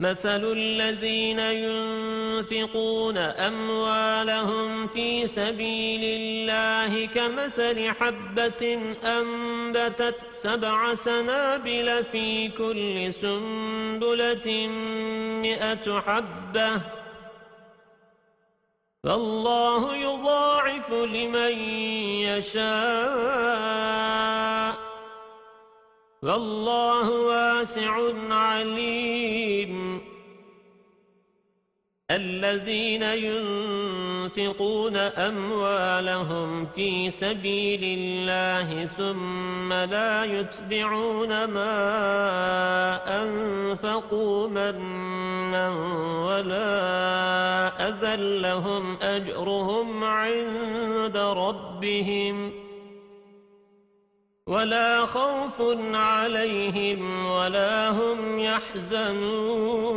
مَثَلُ الَّذِينَ يُنْفِقُونَ أَمْوَالَهُمْ فِي سَبِيلِ اللَّهِ كَمَثَلِ حَبَّةٍ أَنبَتَتْ سَبْعَ سَنَابِلَ فِي كُلِّ سُنبُلَةٍ مِئَةُ حَبَّةٍ فَاللَّهُ يُضَاعِفُ لِمَن يَشَاءُ والله واسع عليم الذين ينفقون أموالهم في سبيل الله ثم لا يتبعون ما أنفقوا منا ولا أذل لهم أجرهم عند ربهم ولا خوف عليهم ولا هم يحزنون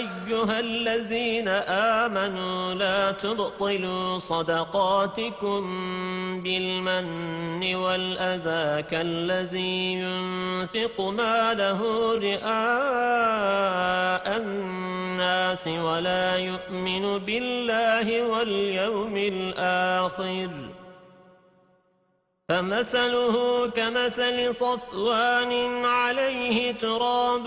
أيها الذين آمنوا لا تبطلوا صدقاتكم بالمن والأذى كالذي ينفق ماله رئاء الناس ولا يؤمن بالله واليوم الآخر. فمثله كمثل صفوان عليه تراب